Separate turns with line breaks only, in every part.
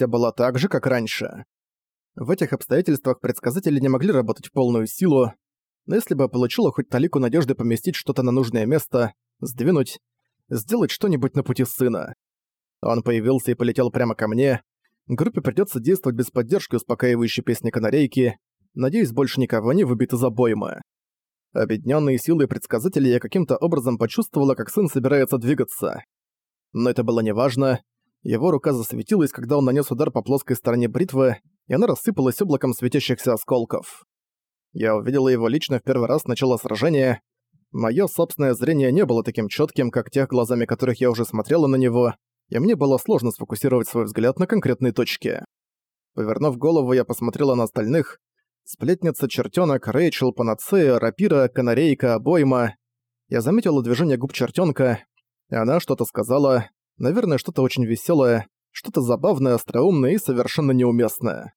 все было так же, как раньше. В этих обстоятельствах предсказатели не могли работать в полную силу, но если бы получила хоть талику надежды поместить что-то на нужное место, сдвинуть, сделать что-нибудь на пути сына. Он появился и полетел прямо ко мне. Группе придётся действовать без поддержки успокаивающей песни канарейки. Надеюсь, больше никого не выбит из обоймы. Объединённые силы предсказателей я каким-то образом почувствовала, как сын собирается двигаться. Но это было неважно. Его рука засветилась, когда он нанес удар по плоской стороне бритвы, и она рассыпалась облаком светящихся осколков. Я увидела его лично в первый раз с начала сражения. Моё собственное зрение не было таким чётким, как тех глазами которых я уже смотрела на него, и мне было сложно сфокусировать свой взгляд на конкретной точке. Повернув голову, я посмотрела на остальных. Сплетница, чертенок, Рэйчел, Панацея, Рапира, Канарейка, Обойма. Я заметила движение губ чертенка, и она что-то сказала, наверное, что-то очень веселое, что-то забавное, остроумное и совершенно неуместное.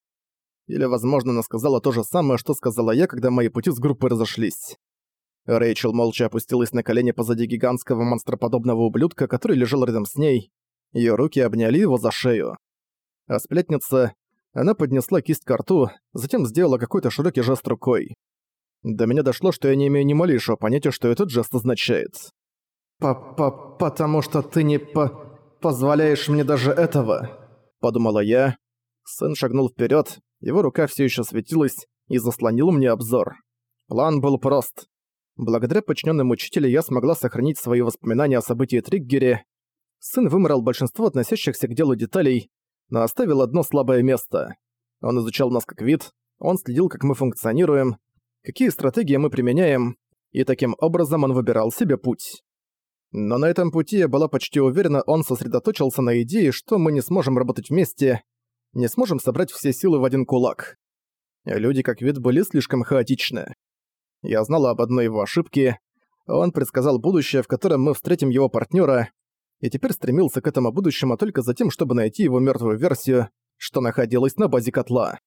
Или, возможно, она сказала то же самое, что сказала я, когда мои пути с группой разошлись. Рэйчел молча опустилась на колени позади гигантского монстроподобного ублюдка, который лежал рядом с ней, Её руки обняли его за шею. А сплетница... Она поднесла кисть к рту, затем сделала какой-то широкий жест рукой. До меня дошло, что я не имею ни малейшего понятия, что этот жест означает. «Па-па... потому что ты не по... позволяешь мне даже этого», — подумала я. Сын шагнул вперед, его рука все еще светилась и заслонил мне обзор. План был прост. Благодаря подчиненным учителя я смогла сохранить свои воспоминания о событии Триггере, Сын выморал большинство относящихся к делу деталей, но оставил одно слабое место. Он изучал нас как вид, он следил, как мы функционируем, какие стратегии мы применяем, и таким образом он выбирал себе путь. Но на этом пути я была почти уверена, он сосредоточился на идее, что мы не сможем работать вместе, не сможем собрать все силы в один кулак. Люди как вид были слишком хаотичны. Я знала об одной его ошибке. Он предсказал будущее, в котором мы встретим его партнера, и теперь стремился к этому будущему только за тем, чтобы найти его мертвую версию, что находилась на базе котла.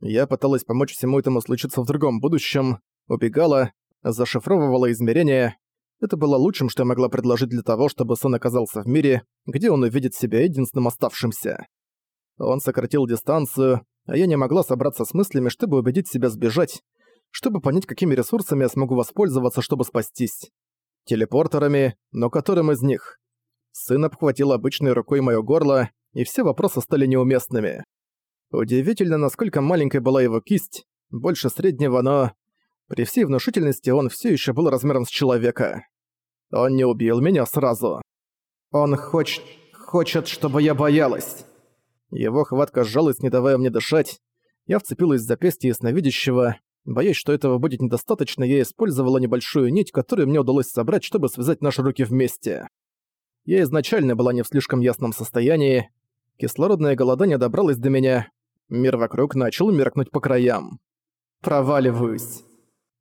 Я пыталась помочь всему этому случиться в другом будущем, убегала, зашифровывала измерения. Это было лучшим, что я могла предложить для того, чтобы сын оказался в мире, где он увидит себя единственным оставшимся. Он сократил дистанцию, а я не могла собраться с мыслями, чтобы убедить себя сбежать, чтобы понять, какими ресурсами я смогу воспользоваться, чтобы спастись. Телепортерами, но которым из них? Сын обхватил обычной рукой моё горло, и все вопросы стали неуместными. Удивительно, насколько маленькой была его кисть, больше среднего, но... При всей внушительности он все еще был размером с человека. Он не убил меня сразу. Он хочет... хочет, чтобы я боялась. Его хватка сжалась, не давая мне дышать. Я вцепилась в запястье ясновидящего. Боясь, что этого будет недостаточно, я использовала небольшую нить, которую мне удалось собрать, чтобы связать наши руки вместе. Я изначально была не в слишком ясном состоянии. Кислородное голодание добралось до меня. Мир вокруг начал меркнуть по краям. Проваливаюсь.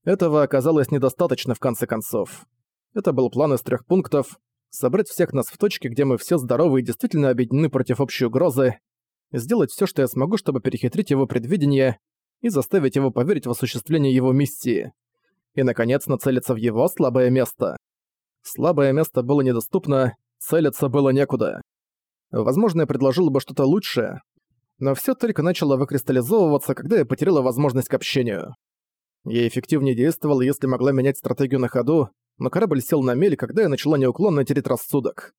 Этого оказалось недостаточно в конце концов. Это был план из трех пунктов. Собрать всех нас в точке, где мы все здоровы и действительно объединены против общей угрозы. Сделать все, что я смогу, чтобы перехитрить его предвидение и заставить его поверить в осуществление его миссии. И, наконец, нацелиться в его слабое место. Слабое место было недоступно, целиться было некуда. Возможно, я предложил бы что-то лучшее, но всё только начало выкристаллизовываться, когда я потеряла возможность к общению. Я эффективнее действовал, если могла менять стратегию на ходу, но корабль сел на мель, когда я начала неуклонно тереть рассудок.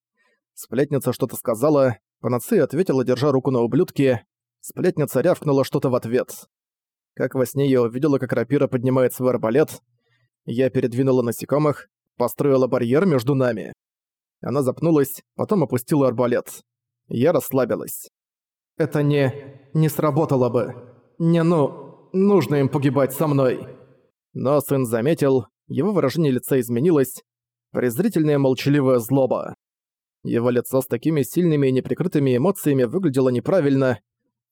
Сплетница что-то сказала, Панацея ответила, держа руку на ублюдке. Сплетница рявкнула что-то в ответ. Как во сне я увидела, как рапира поднимает свой арбалет. Я передвинула насекомых, построила барьер между нами. Она запнулась, потом опустила арбалет. Я расслабилась. «Это не... не сработало бы. Не ну... нужно им погибать со мной». Но сын заметил, его выражение лица изменилось. Презрительная молчаливая злоба. Его лицо с такими сильными и неприкрытыми эмоциями выглядело неправильно.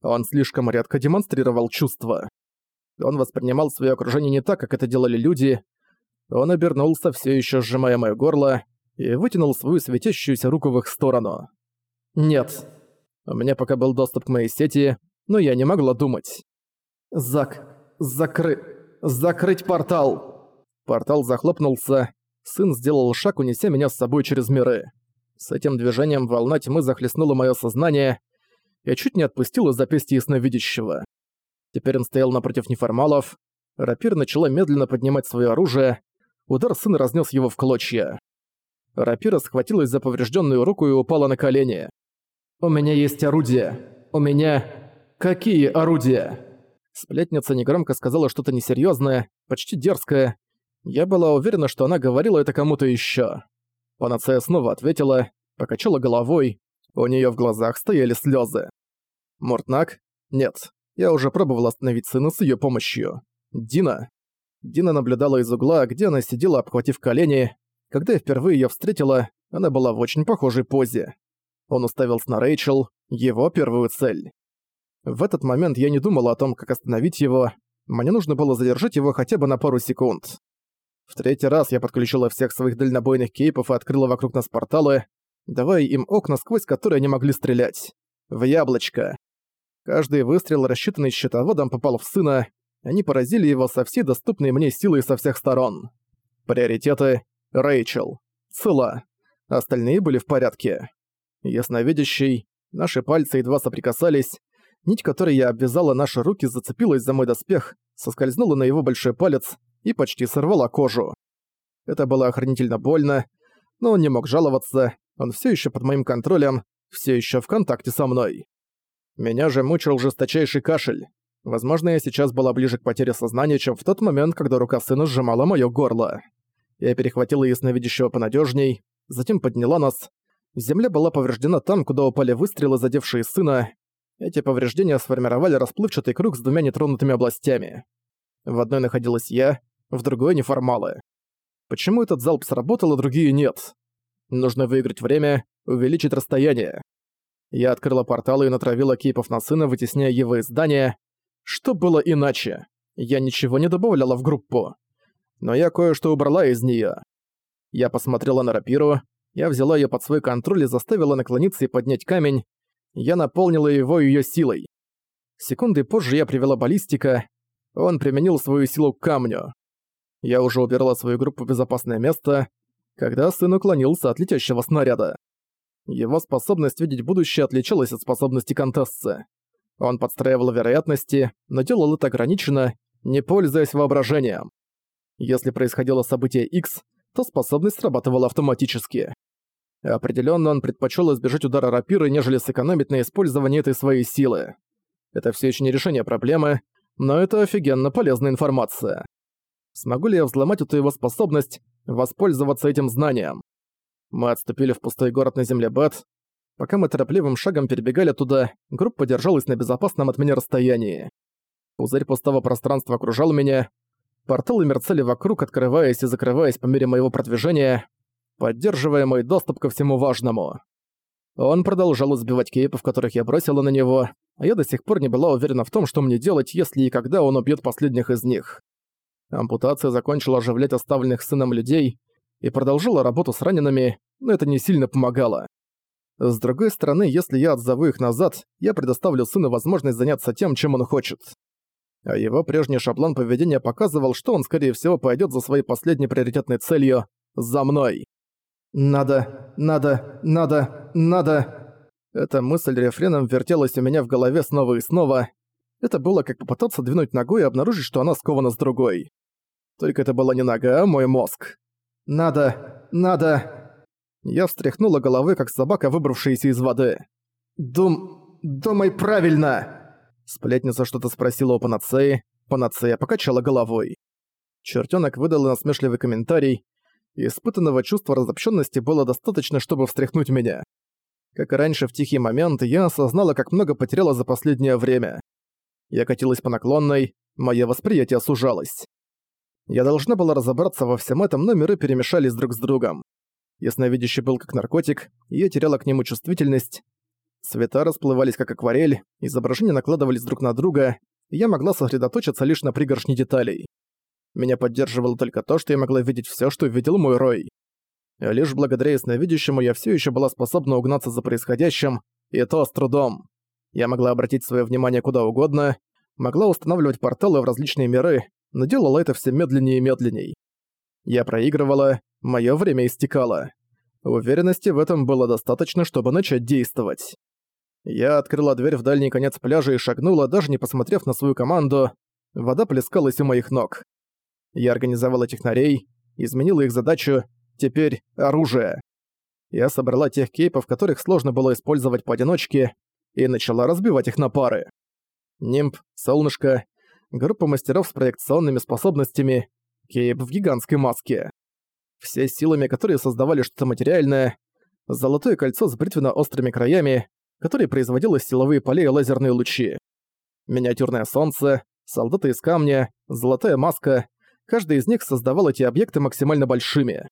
Он слишком редко демонстрировал чувства. Он воспринимал свое окружение не так, как это делали люди. Он обернулся, все еще сжимая моё горло, и вытянул свою светящуюся руку в их сторону. «Нет. У меня пока был доступ к моей сети, но я не могла думать. Зак, закры... закрыть портал!» Портал захлопнулся. Сын сделал шаг, унеся меня с собой через миры. С этим движением волна тьмы захлестнула мое сознание. я чуть не отпустил из запястья ясновидящего. Теперь он стоял напротив неформалов. Рапир начала медленно поднимать свое оружие. Удар сына разнес его в клочья. Рапира схватилась за поврежденную руку и упала на колени. «У меня есть орудие. У меня... Какие орудия?» Сплетница негромко сказала что-то несерьезное, почти дерзкое. Я была уверена, что она говорила это кому-то еще. Панацея снова ответила, покачала головой. У нее в глазах стояли слезы. Мортнак? Нет. Я уже пробовал остановить сына с ее помощью. Дина. Дина наблюдала из угла, где она сидела, обхватив колени. Когда я впервые ее встретила, она была в очень похожей позе. Он уставился на Рэйчел, его первую цель. В этот момент я не думала о том, как остановить его. Мне нужно было задержать его хотя бы на пару секунд. В третий раз я подключила всех своих дальнобойных кейпов и открыла вокруг нас порталы, давая им окна, сквозь которые они могли стрелять. В яблочко. Каждый выстрел, рассчитанный щитоводом, попал в сына. Они поразили его со всей доступной мне силой со всех сторон. Приоритеты — Рэйчел. Цела. Остальные были в порядке. Ясновидящий. Наши пальцы едва соприкасались. Нить, которой я обвязала наши руки, зацепилась за мой доспех, соскользнула на его большой палец и почти сорвала кожу. Это было охранительно больно, но он не мог жаловаться, он все еще под моим контролем, все еще в контакте со мной. Меня же мучил жесточайший кашель. Возможно, я сейчас была ближе к потере сознания, чем в тот момент, когда рука сына сжимала моё горло. Я перехватила ясновидящего понадежней, затем подняла нас. Земля была повреждена там, куда упали выстрелы, задевшие сына. Эти повреждения сформировали расплывчатый круг с двумя нетронутыми областями. В одной находилась я, в другой — неформалы. Почему этот залп сработал, а другие нет? Нужно выиграть время, увеличить расстояние. Я открыла портал и натравила кейпов на сына, вытесняя его из здания. Что было иначе? Я ничего не добавляла в группу. Но я кое-что убрала из неё. Я посмотрела на рапиру, я взяла её под свой контроль и заставила наклониться и поднять камень. Я наполнила его её силой. Секунды позже я привела баллистика. Он применил свою силу к камню. Я уже убирала свою группу в безопасное место, когда сын уклонился от летящего снаряда. Его способность видеть будущее отличалась от способности Контессы. Он подстраивал вероятности, но делал это ограниченно, не пользуясь воображением. Если происходило событие X, то способность срабатывала автоматически. Определенно он предпочел избежать удара рапиры, нежели сэкономить на использовании этой своей силы. Это все еще не решение проблемы, но это офигенно полезная информация. Смогу ли я взломать эту его способность, воспользоваться этим знанием? Мы отступили в пустой город на земле Бет. Пока мы торопливым шагом перебегали туда, группа держалась на безопасном от меня расстоянии. Пузырь пустого пространства окружал меня. Порталы мерцали вокруг, открываясь и закрываясь по мере моего продвижения, поддерживая мой доступ ко всему важному. Он продолжал избивать кейпов, которых я бросила на него, а я до сих пор не была уверена в том, что мне делать, если и когда он убьет последних из них. Ампутация закончила оживлять оставленных сыном людей и продолжила работу с ранеными, но это не сильно помогало. С другой стороны, если я отзову их назад, я предоставлю сыну возможность заняться тем, чем он хочет. А его прежний шаблон поведения показывал, что он, скорее всего, пойдет за своей последней приоритетной целью – за мной. «Надо, надо, надо, надо...» Эта мысль рефреном вертелась у меня в голове снова и снова. Это было как попытаться двинуть ногой и обнаружить, что она скована с другой. Только это была не нога, а мой мозг. «Надо, надо...» Я встряхнула головой, как собака, выбравшаяся из воды. «Дум... думай правильно!» Сплетница что-то спросила у панацеи. Панацея покачала головой. Чертёнок выдал насмешливый комментарий. Испытанного чувства разобщенности было достаточно, чтобы встряхнуть меня. Как и раньше в тихий момент, я осознала, как много потеряла за последнее время. Я катилась по наклонной, мое восприятие сужалось. Я должна была разобраться во всем этом, но миры перемешались друг с другом. Ясновидящий был как наркотик, и я теряла к нему чувствительность. Цвета расплывались как акварель, изображения накладывались друг на друга, и я могла сосредоточиться лишь на пригоршне деталей. Меня поддерживало только то, что я могла видеть всё, что видел мой Рой. Лишь благодаря ясновидящему я всё ещё была способна угнаться за происходящим, и то с трудом. Я могла обратить своё внимание куда угодно, могла устанавливать порталы в различные миры, но делала это все медленнее и медленней. Я проигрывала, мое время истекало. Уверенности в этом было достаточно, чтобы начать действовать. Я открыла дверь в дальний конец пляжа и шагнула, даже не посмотрев на свою команду. Вода плескалась у моих ног. Я организовала технарей, изменила их задачу, теперь оружие. Я собрала тех кейпов, которых сложно было использовать поодиночке, и начала разбивать их на пары. Нимб, Солнышко, группа мастеров с проекционными способностями, кейп в гигантской маске. Все силами, которые создавали что-то материальное, золотое кольцо с бритвенно-острыми краями, которое производило силовые поля и лазерные лучи. Миниатюрное солнце, солдаты из камня, золотая маска — каждый из них создавал эти объекты максимально большими.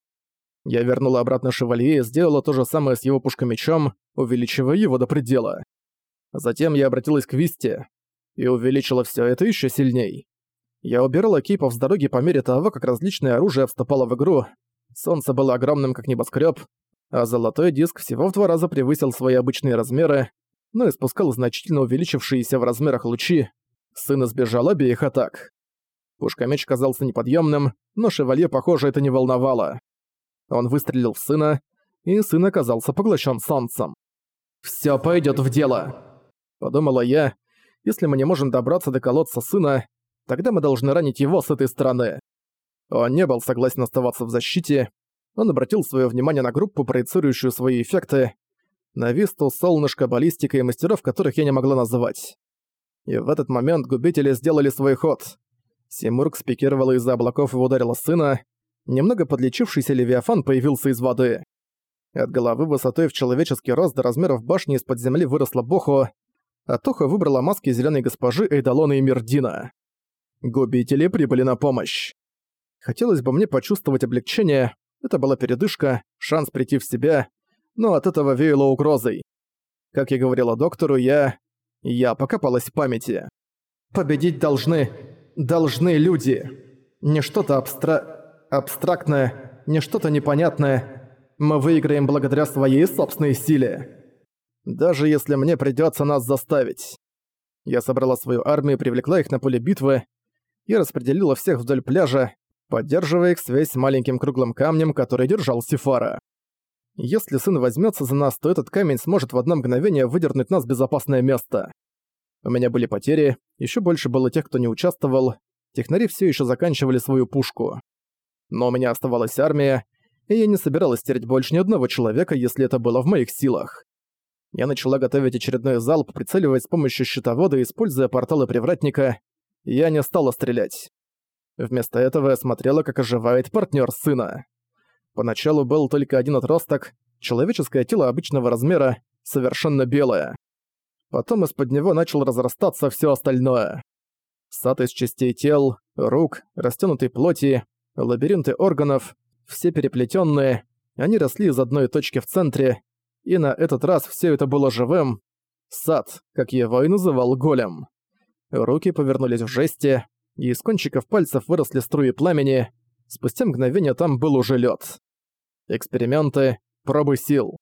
Я вернула обратно шевалье и сделала то же самое с его пушкомечом, увеличивая его до предела. Затем я обратилась к Висте и увеличила все это еще сильней. Я убирала кейпов с дороги по мере того, как различное оружие вступало в игру. Солнце было огромным, как небоскреб, а золотой диск всего в два раза превысил свои обычные размеры, но испускал значительно увеличившиеся в размерах лучи. Сын избежал обеих атак. Пушкомеч казался неподъемным, но шевалье, похоже, это не волновало. Он выстрелил в сына, и сын оказался поглощен солнцем. «Всё пойдёт в дело», — подумала я. «Если мы не можем добраться до колодца сына, тогда мы должны ранить его с этой стороны». Он не был согласен оставаться в защите, он обратил свое внимание на группу, проецирующую свои эффекты, на Висту, Солнышко, Баллистика и мастеров, которых я не могла называть. И в этот момент губители сделали свой ход. Симург спикировала из-за облаков и ударила сына. Немного подлечившийся Левиафан появился из воды. От головы высотой в человеческий рост до размеров башни из-под земли выросла Бохо, а Тоха выбрала маски зеленой госпожи Эйдалона и Мирдина. Губители прибыли на помощь. Хотелось бы мне почувствовать облегчение, это была передышка, шанс прийти в себя, но от этого веяло угрозой. Как я говорила доктору, я... Я покопалась в памяти. Победить должны... должны люди. Не что-то абстра... абстрактное, не что-то непонятное. Мы выиграем благодаря своей собственной силе. Даже если мне придётся нас заставить. Я собрала свою армию, привлекла их на поле битвы и распределила всех вдоль пляжа, поддерживая их связь с маленьким круглым камнем, который держал Сифара. Если сын возьмется за нас, то этот камень сможет в одно мгновение выдернуть нас в безопасное место. У меня были потери, еще больше было тех, кто не участвовал. Технари все еще заканчивали свою пушку. Но у меня оставалась армия, и я не собиралась терять больше ни одного человека, если это было в моих силах. Я начала готовить очередной залп, прицеливаясь с помощью щитовода, используя порталы Привратника. Я не стала стрелять. Вместо этого я смотрела, как оживает партнер сына. Поначалу был только один отросток, человеческое тело обычного размера, совершенно белое. Потом из-под него начал разрастаться все остальное. Сад из частей тел, рук, растянутой плоти, лабиринты органов, все переплетенные, они росли из одной точки в центре, и на этот раз все это было живым. Сад, как его и называл голем. Руки повернулись в жесте, и из кончиков пальцев выросли струи пламени. Спустя мгновение там был уже лед. Эксперименты, пробы сил.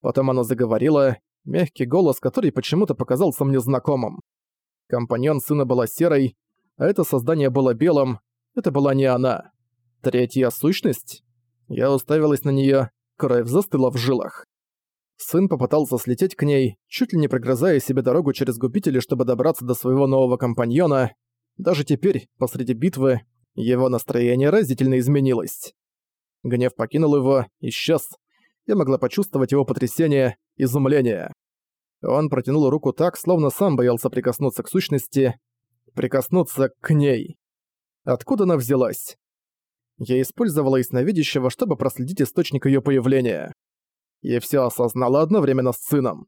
Потом она заговорила, мягкий голос, который почему-то показался мне знакомым. Компаньон сына была серой, а это создание было белым. Это была не она. Третья сущность? Я уставилась на нее, кровь застыла в жилах. Сын попытался слететь к ней, чуть ли не прогрызая себе дорогу через губители, чтобы добраться до своего нового компаньона. Даже теперь, посреди битвы, его настроение разительно изменилось. Гнев покинул его, исчез. Я могла почувствовать его потрясение, изумление. Он протянул руку так, словно сам боялся прикоснуться к сущности, прикоснуться к ней. Откуда она взялась? Я использовала ясновидящего, чтобы проследить источник ее появления. И все осознала одновременно с сыном.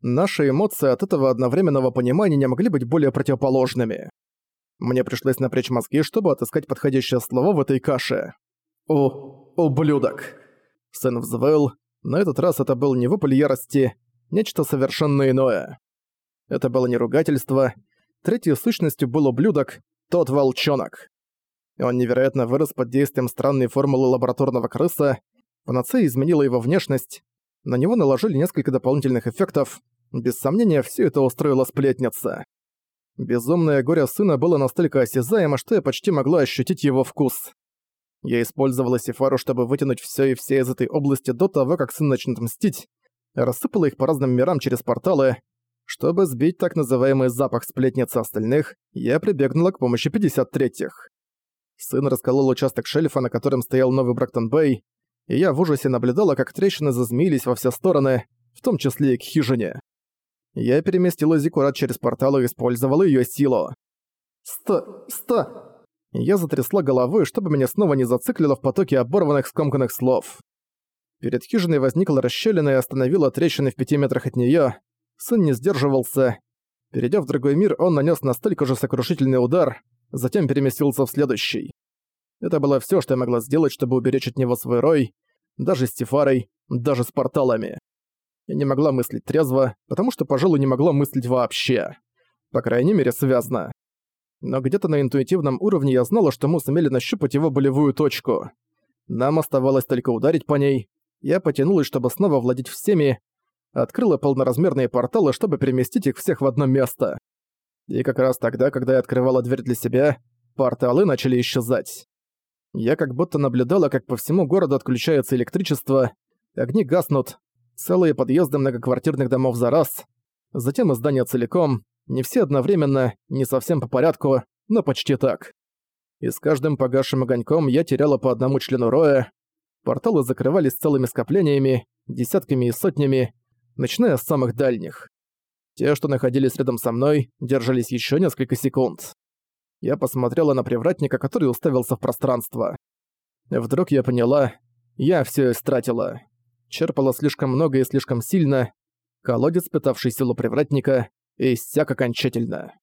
Наши эмоции от этого одновременного понимания не могли быть более противоположными. Мне пришлось напрячь мозги, чтобы отыскать подходящее слово в этой каше. «О, ублюдок!» Сын взвыл. На этот раз это был не вопль ярости, нечто совершенно иное. Это было не ругательство. Третьей сущностью был ублюдок, тот волчонок. Он невероятно вырос под действием странной формулы лабораторного крыса. Панацея изменила его внешность. На него наложили несколько дополнительных эффектов. Без сомнения, все это устроила сплетница. Безумное горе сына было настолько осязаемо, что я почти могла ощутить его вкус. Я использовала Сифару, чтобы вытянуть все и все из этой области до того, как сын начнет мстить. рассыпала их по разным мирам через порталы. Чтобы сбить так называемый запах сплетницы остальных, я прибегнула к помощи 53-х. Сын расколол участок шельфа, на котором стоял новый Брактон-Бэй, и я в ужасе наблюдала, как трещины зазмеились во все стороны, в том числе и к хижине. Я переместила Зиккурат через портал и использовала её силу. «Сто... сто...» Я затрясла головой, чтобы меня снова не зациклило в потоке оборванных скомканных слов. Перед хижиной возникла расщелина и остановила трещины в пяти метрах от неё. Сын не сдерживался. Перейдя в другой мир, он нанес настолько же сокрушительный удар, затем переместился в следующий. Это было всё, что я могла сделать, чтобы уберечь от него свой рой, даже с Тифарой, даже с порталами. Я не могла мыслить трезво, потому что, пожалуй, не могла мыслить вообще. По крайней мере, связно. Но где-то на интуитивном уровне я знала, что мы сумели нащупать его болевую точку. Нам оставалось только ударить по ней. Я потянулась, чтобы снова владеть всеми, открыла полноразмерные порталы, чтобы переместить их всех в одно место. И как раз тогда, когда я открывала дверь для себя, порталы начали исчезать. Я как будто наблюдала, как по всему городу отключается электричество, огни гаснут, целые подъезды многоквартирных домов за раз, затем и здания целиком, не все одновременно, не совсем по порядку, но почти так. И с каждым погасшим огоньком я теряла по одному члену роя. Порталы закрывались целыми скоплениями, десятками и сотнями, начиная с самых дальних. Те, что находились рядом со мной, держались еще несколько секунд. Я посмотрела на привратника, который уставился в пространство. Вдруг я поняла, я все истратила. Черпала слишком много и слишком сильно. Колодец, питавший силу привратника, иссяк окончательно.